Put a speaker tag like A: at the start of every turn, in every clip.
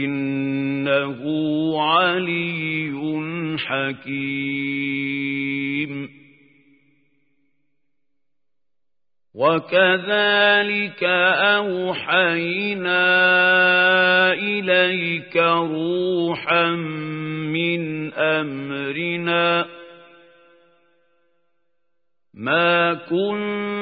A: إنه علي حكيم. وكذلك أوحينا إليك روحا من أمرنا. ما كنت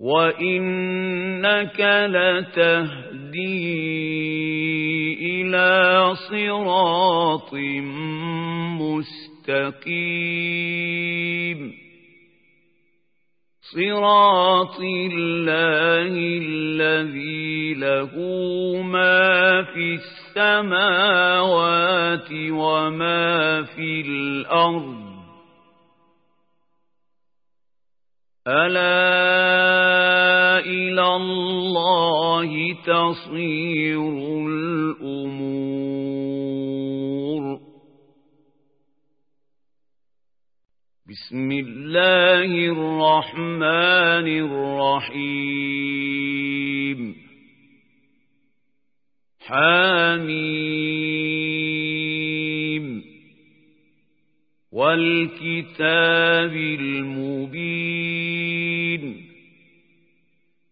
A: وإنك لتهدي إلى صراط مستقيم. صراط الله الذي له ما في السماوات وما في الأرض. ألا الله تصير الأمور. بسم الله الرحمن الرحيم. حميم. والكتاب المبين.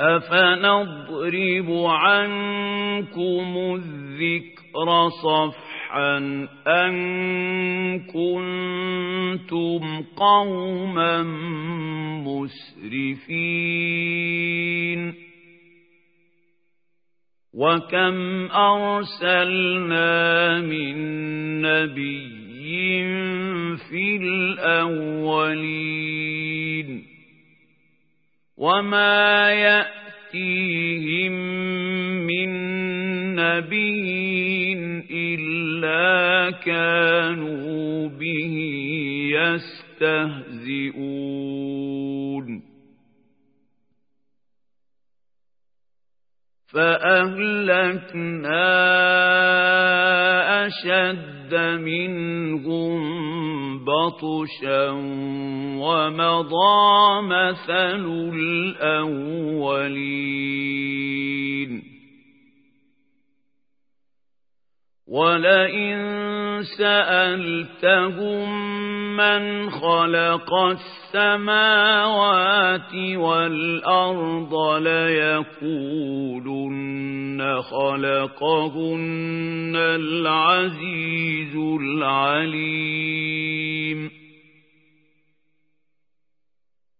A: أفنضرب عنكم الذكر صفحا أن كنتم قوما مسرفين وكم أرسلنا من نبي في الأولين وما يأتيهم من نبي إلا كانوا به يستهزئون فأهلكنا أشد منهم بطشا ومضى مثل الأولين ولئن سألتهم من خلق السماوات والأرض ليقولن خلقهن العزيز العليم.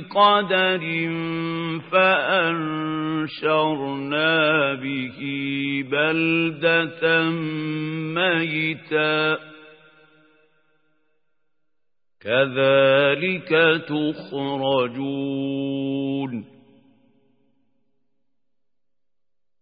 A: بقدر فأنشرنا به بلدة ميتا. كذلك تخرجون.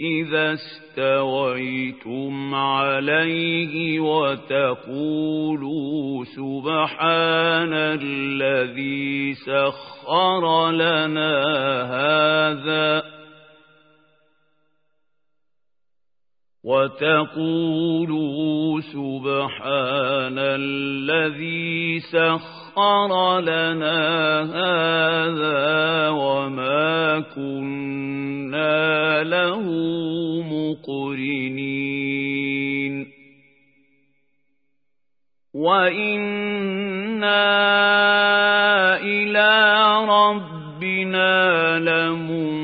A: إذا استويتم عليه وتقولوا سبحان الذي سخر لنا هذا وتقولوا سبحان الذي سخر لنا هذا وما كنا له مقرنين. وإنا إلى ربنا لمنقلبون.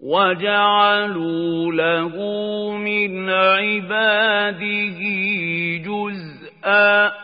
A: وجعلوا له من عباده جزءا.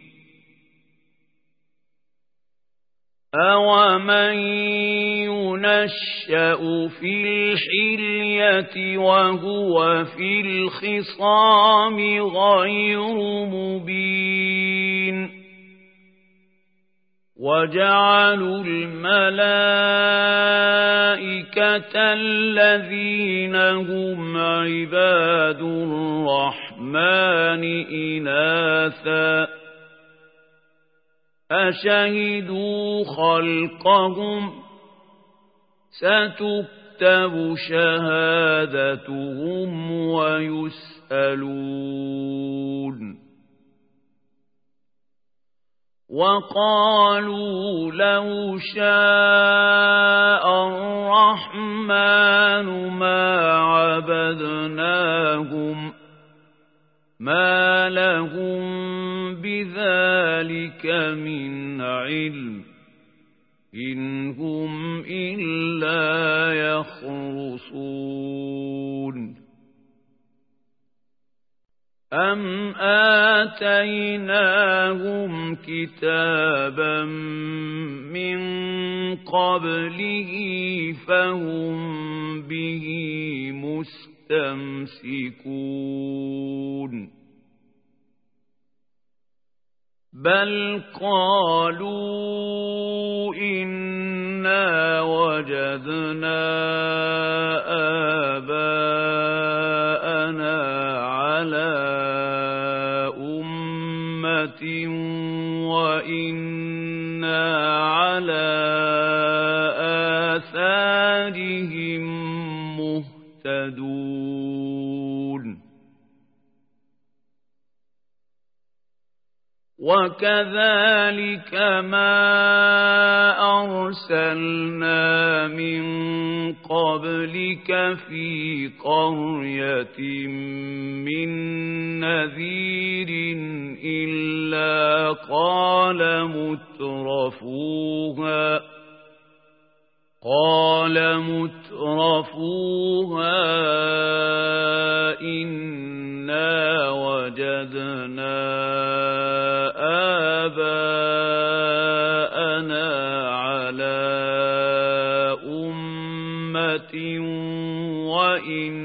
A: أَوَمَن يُنَشَّأُ فِي الْحِلْيَةِ وَهُوَ فِي الْخِصَامِ غَيْرُ مُبِينٍ وَجَعَلُوا الْمَلَائِكَةَ الَّذِينَ هُمْ عِبَادُ الرَّحْمَنِ إِنَاثًا أشهدوا خلقهم ستكتب شهادتهم ويسألون. وقالوا لو شاء الرحمن ما عبدناهم ما لهم بذلك من علم إن هم إلا يخرصون أم آتيناهم كتابا من قبله فهم به مسلمون يستمسكون بل قالوا إنا وجدنا آباءنا على أمة وإنا مهتدون وكذلك ما أرسلنا من قبلك في قرية من نذير إلا قال مترفوها. قال مترفوها إنا وجدنا آباءنا على أمة وإنا